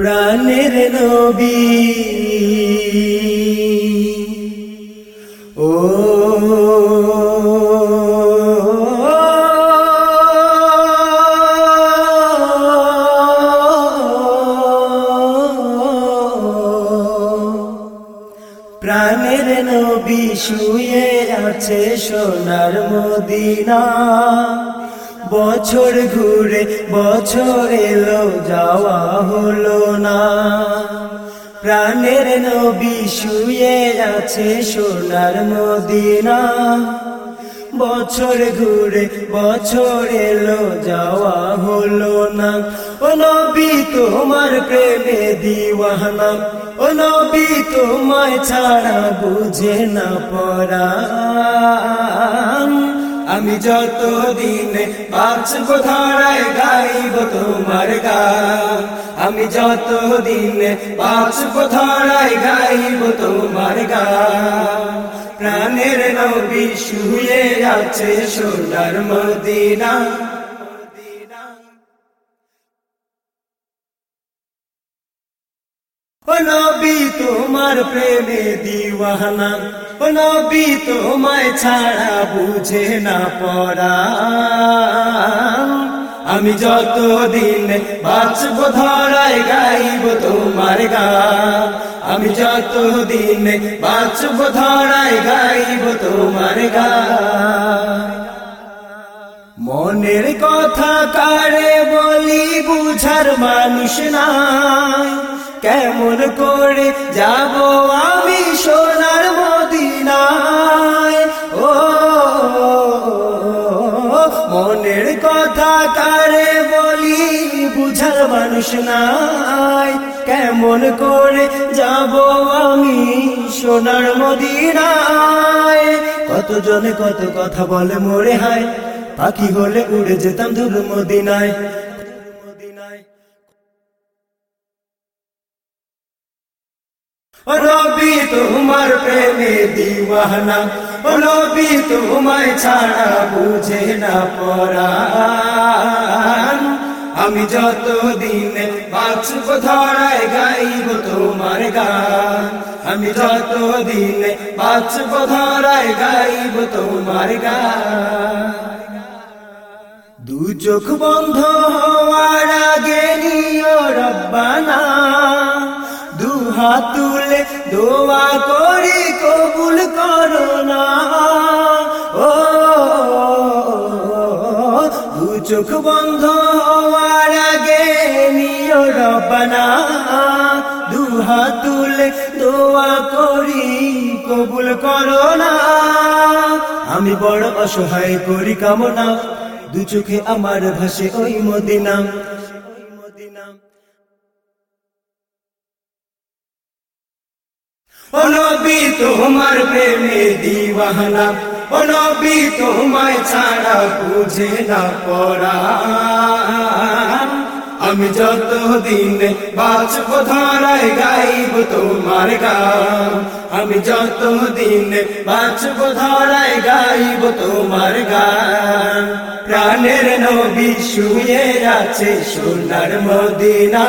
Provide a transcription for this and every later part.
প্রাণের নবী। ও। প্রাণের নবী শুয়ে আছে সোনার মদিনা। বছর ঘুরে বছর এলো, যাওয়া হলো না। প্রাণের নবী শুয়ে আছে সোনার মদিনা। বছর ঘুরে বছর এলো, যাওয়া হলো না। ও নবী, তোমার প্রেমে দিওয়ানা। ও নবী, তোমায় ছাড়া বুঝে না পড়া। আমি যত দিন বাঁচব ধরায় গাইব তোমার গান। আমি যত দিন বাঁচব ধরায় গাইব তোমার গান। প্রাণের নবী শুয়ে আছে সোনার মদিনা। নবী, তোমার প্রেমে দিওয়ানা। ও নবী, তোমায় ছাড়া বুঝে না পড়া। আমি যত দিন বাঁচব, ধরায় গাইব তোমার গান আমি যত দিন বাঁচব, ধরায় গাইব তোমার গান মনের কথা কারে বলি, বুঝার মানুষ নাই। কেমন করে যাব আমি সোনার মদিনায়? ও, মনের কথা কারে বলি, বুঝার মানুষ নাই। কেমন করে যাব আমি সোনার মদিনায়? কতজনে কত কথা বলে মোরে হায়। পাখি হলে উড়ে যেতাম ধুল মদিনায়। নবী তোমার প্রেমে দিওয়ানা। নবী তোমায় ছাড়া বুঝে না পরাণ। আমি যত দিন বাঁচব ধরায় গাইব তোমার গান। আমি যত দিন বাঁচব ধরায় গাইব তোমার গান। দু চোখ বন্ধ হওয়ার আগে নিও রব্বানা। দু হাত দোয়া করি কবুল করো না। ও, দু চোখ বন্ধ হওয়ার আগে নিও রব্বানা। দু হাত তুলে দোয়া করি কবুল করো না। আমি বড় অসহায় করি কামনা। দু চোখে আমার ভাসে ওই মদিনা। ও নবী, তোমার প্রেমে দিওয়ানা। ও নবী, তোমায় ছাড়া বুঝে না পড়া। আমি যত দিন বাঁচব, ধরায় গাইব তোমার গান। আমি যত দিন বাঁচব, ধরায় গাইব তোমার গান। প্রাণের নবী শুয়ে আছে সোনার মদিনা।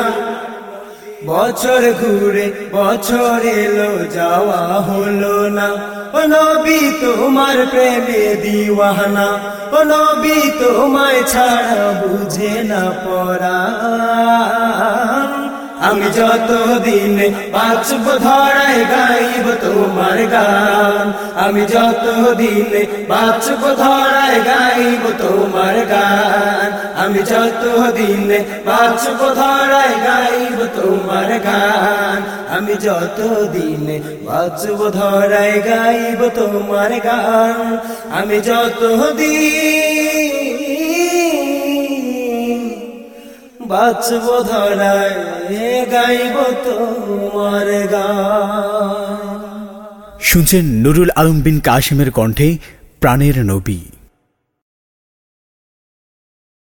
বছর ঘুরে বছর এলো, যাওয়া হলো না। ও নবী, তোমার প্রেমে দিওয়ানা। ও নবী, তোমায় ছাড়া বুঝে না পড়া। আমি যত দিন বাঁচব ধরায় গাইব তোমার গান। আমি যত দিন বাঁচব ধরায় গাইব তোমার গান। আমি যত দিন বাঁচব ধরায় গাইব তোমার গান। আমি যত দিন বাঁচব ধরায় গাইব তোমার গান। আমি যত বাঁচব ধরায় গাইব তোমার গান। শুনছেন নুরুল আলম বিন কাশিমের কণ্ঠে প্রাণের নবী।